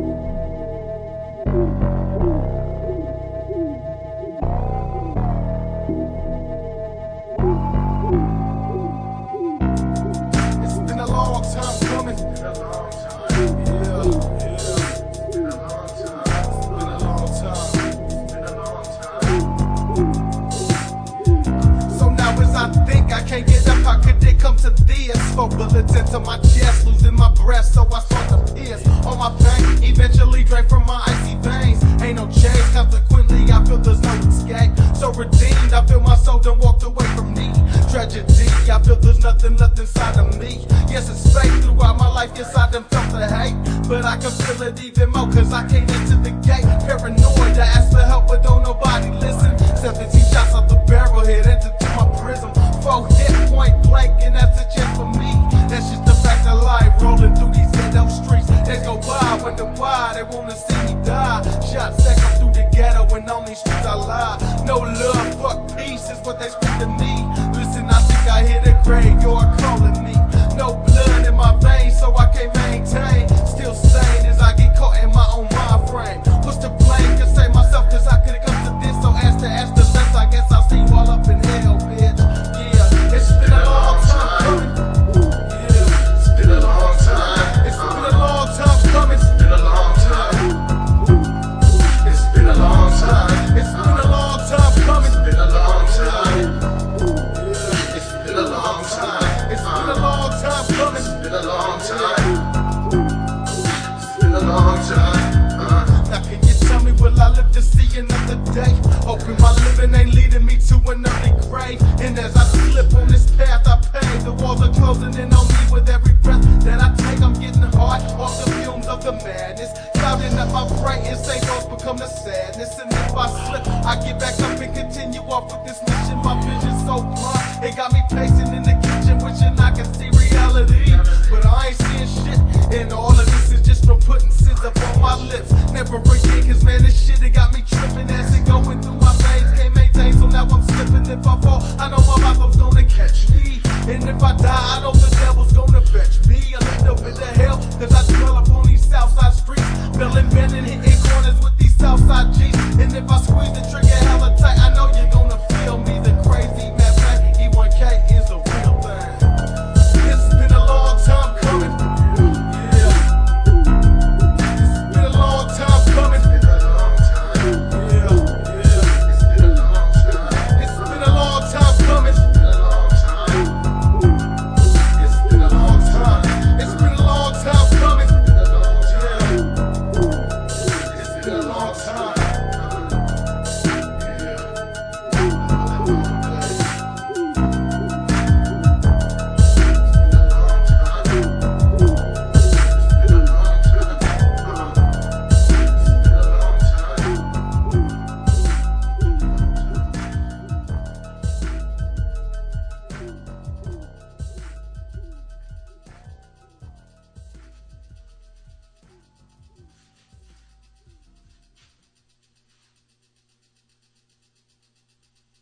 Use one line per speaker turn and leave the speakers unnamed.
It's to this? Four bullets into my chest, losing my breath, so I start to piss on my pain. Eventually drain from my icy veins. Ain't no change, consequently I feel there's no escape. So redeemed, I feel my soul done walked away from me. Tragedy, I feel there's nothing left inside of me. Yes, it's fake throughout my life, yes, I done felt the hate. But I can feel it even more, cause I came into the point blank, and that's a chance for me. That's just the fact of life, rolling through these ghetto streets. They go by, wonder why they wanna see me die. Shot second through the ghetto, and on these streets I lie. No love, fuck peace is what they speak to me. Listen, I think I hear the graveyard become the sadness. And if I slip, I get back up and continue off with this mission. My vision's so blind, it got me pacing in the kitchen, wishing I could see reality. But I ain't seeing shit, and all of this is just from putting sins up on my lips. Never again, cause man, this shit it got me tripping. Acid going through my veins, can't maintain, so now I'm slipping. If I fall, I know my Bible's gonna catch me. And if I die, I know